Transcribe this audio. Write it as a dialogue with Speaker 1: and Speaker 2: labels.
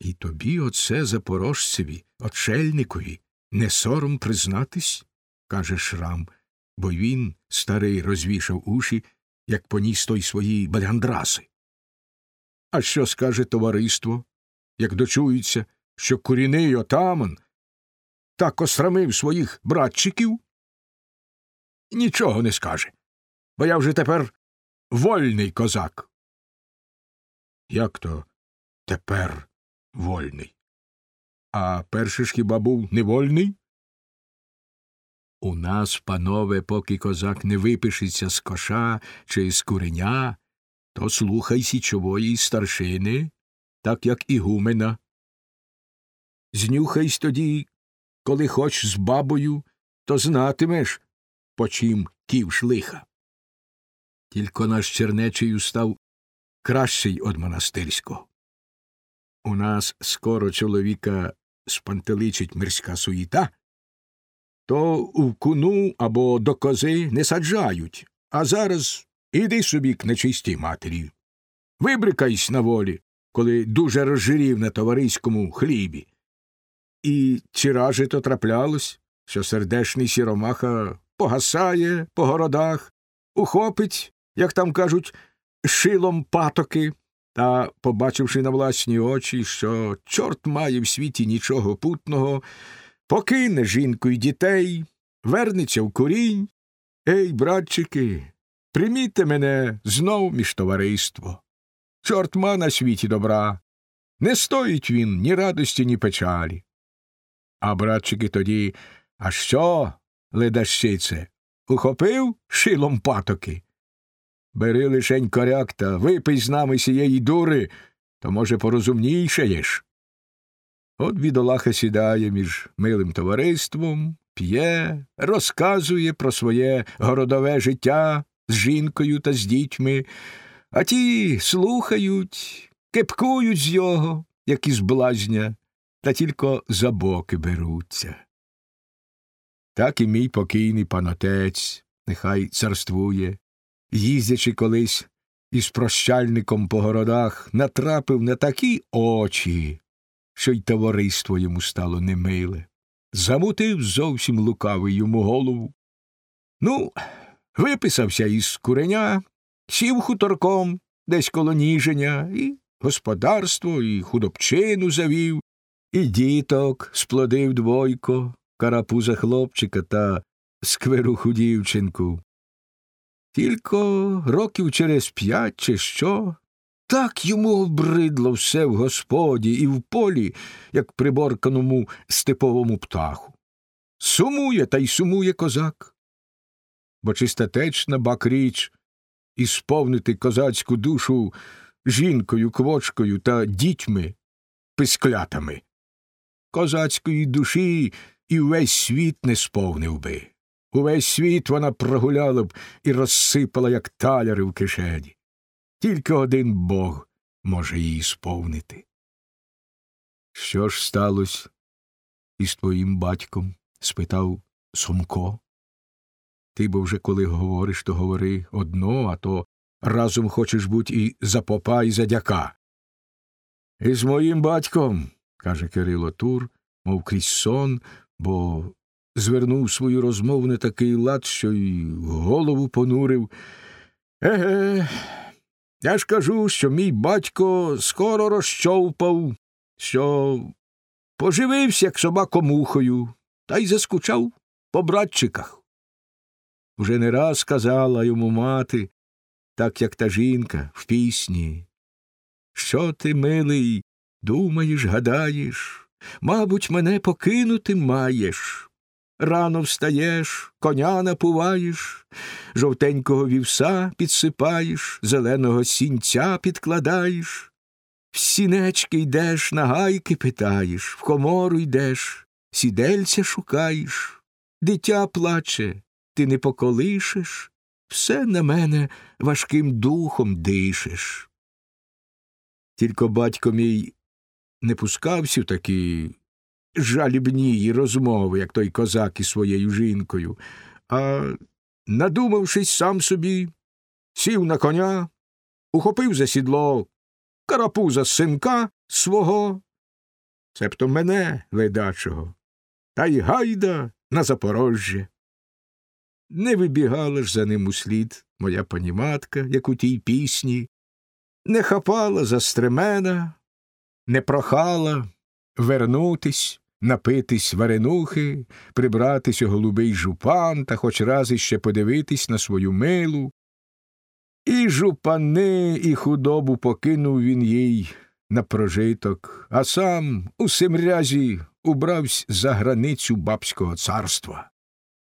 Speaker 1: І тобі оце запорожцеві, очельникові, не сором признатись, каже Шрам, бо він, старий, розвішав уші, як поніс той свої баляндраси. А що скаже товариство, як дочується, що куріний отаман так осрамив своїх братчиків? Нічого не скаже, бо я вже тепер вольний козак. Як то тепер вольний? А перший ж хіба був невольний? У нас, панове, поки козак не випишеться з коша чи з куреня, то слухай січової старшини, так як і гумена. Знюхайсь тоді, коли хоч з бабою, то знатимеш, по чим ківш лиха. Тільки наш чернечий став кращий од монастирського. У нас скоро чоловіка спантеличить мирська суєта, то у куну або до кози не саджають, а зараз іди собі к нечистій матері. Вибрикайсь на волі, коли дуже розжирів на товариському хлібі. І чи раже то траплялось, що сердешний сіромаха погасає по городах, ухопить, як там кажуть, шилом патоки, та, побачивши на власні очі, що чорт має в світі нічого путного, покине жінку й дітей, вернеться в курінь. Ей, братчики, примітьте мене знов між товариство. Чорт ма на світі добра. Не стоїть він ні радості, ні печалі. А братчики тоді, а що, ледащице, ухопив шилом патоки? Бери лишень коряк та випий з нами сієї дури, то, може, порозумнішаєш. От бідолаха сідає між милим товариством, п'є, розказує про своє городове життя з жінкою та з дітьми, а ті слухають, кепкують з його, як із блазня, та тільки за боки беруться. Так і мій покійний панотець, нехай царствує, їздячи колись із прощальником по городах, натрапив на такі очі, що й товариство йому стало немиле. Замутив зовсім лукавий йому голову. Ну, виписався із куреня, сів хуторком десь коло ніження, і господарство, і худобчину завів, і діток сплодив двойко, карапуза хлопчика та скверуху дівчинку. Тільки років через п'ять, чи що, так йому обридло все в господі і в полі, як приборканому степовому птаху. Сумує та й сумує козак. Бо чистотечна бак річ і сповнити козацьку душу жінкою, квочкою та дітьми, писклятами. Козацької душі і весь світ не сповнив би. Увесь світ вона прогуляла б і розсипала, як таляри в кишені. Тільки один бог може її сповнити. Що ж сталося із твоїм батьком? спитав Сумко. Ти бо вже коли говориш, то говори одно, а то разом хочеш бути і за попа, і за дяка. І з моїм батьком, каже Кирило Тур, мов крізь сон, бо звернув свою розмову на такий лад, що й голову понурив. Еге, я ж кажу, що мій батько скоро розчовпав, що поживився, як собака мухою, та й заскучав по братчиках. Уже не раз казала йому мати, так як та жінка в пісні. Що ти, милий, думаєш, гадаєш? Мабуть, мене покинути маєш. Рано встаєш, коня напуваєш, жовтенького вівса підсипаєш, зеленого сінця підкладаєш, в сінечки йдеш, на гайки питаєш, в комору йдеш, сідельця шукаєш, дитя плаче, ти не поколишеш, все на мене важким духом дишиш. Тільки батько мій не пускався в такі жалібні розмови, як той козак із своєю жінкою, а, надумавшись сам собі, сів на коня, ухопив за сідло карапуза синка свого себто мене ледачого, та й гайда на Запорожжя. Не вибігала ж за ним услід моя паніматка, як у тій пісні, не хапала за стремена, не прохала вернутись, напитись варенухи, прибратись у голубий жупан та хоч раз іще подивитись на свою милу. І жупани, і худобу покинув він їй на прожиток, а сам у семрязі убравсь за границю бабського царства.